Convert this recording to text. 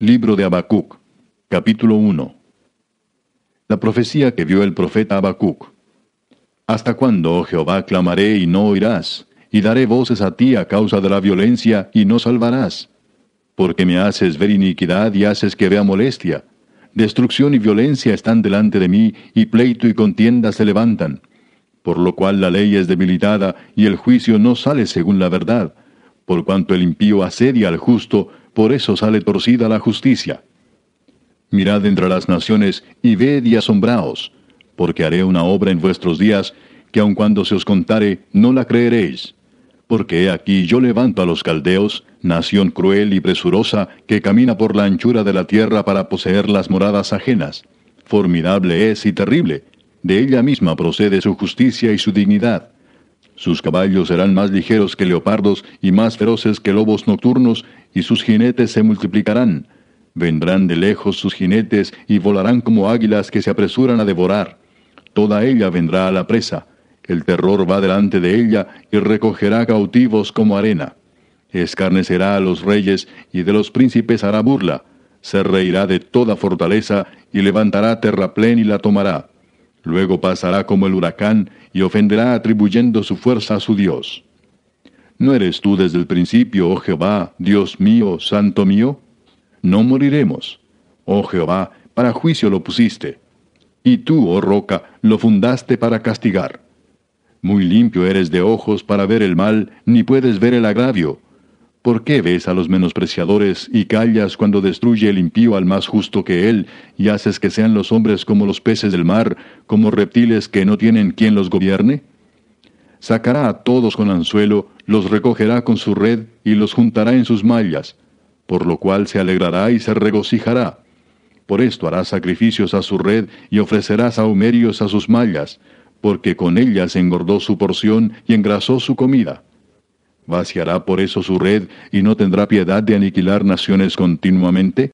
Libro de Habacuc, capítulo 1. La profecía que vio el profeta Habacuc. ¿Hasta cuándo, oh Jehová, clamaré y no oirás? Y daré voces a ti a causa de la violencia y no salvarás. Porque me haces ver iniquidad y haces que vea molestia. Destrucción y violencia están delante de mí, y pleito y contienda se levantan. Por lo cual la ley es debilitada, y el juicio no sale según la verdad. Por cuanto el impío asedia al justo, por eso sale torcida la justicia. Mirad entre las naciones y ved y asombraos, porque haré una obra en vuestros días, que aun cuando se os contare, no la creeréis. Porque he aquí yo levanto a los caldeos, nación cruel y presurosa, que camina por la anchura de la tierra para poseer las moradas ajenas. Formidable es y terrible, de ella misma procede su justicia y su dignidad. Sus caballos serán más ligeros que leopardos y más feroces que lobos nocturnos, y sus jinetes se multiplicarán. Vendrán de lejos sus jinetes y volarán como águilas que se apresuran a devorar. Toda ella vendrá a la presa. El terror va delante de ella y recogerá cautivos como arena. Escarnecerá a los reyes y de los príncipes hará burla. Se reirá de toda fortaleza y levantará terraplén y la tomará. Luego pasará como el huracán y ofenderá atribuyendo su fuerza a su Dios. ¿No eres tú desde el principio, oh Jehová, Dios mío, santo mío? No moriremos. Oh Jehová, para juicio lo pusiste. Y tú, oh roca, lo fundaste para castigar. Muy limpio eres de ojos para ver el mal, ni puedes ver el agravio. ¿Por qué ves a los menospreciadores y callas cuando destruye el impío al más justo que él, y haces que sean los hombres como los peces del mar, como reptiles que no tienen quien los gobierne? Sacará a todos con anzuelo, los recogerá con su red y los juntará en sus mallas, por lo cual se alegrará y se regocijará. Por esto hará sacrificios a su red y ofrecerá saumerios a sus mallas, porque con ellas engordó su porción y engrasó su comida. ¿Vaciará por eso su red y no tendrá piedad de aniquilar naciones continuamente?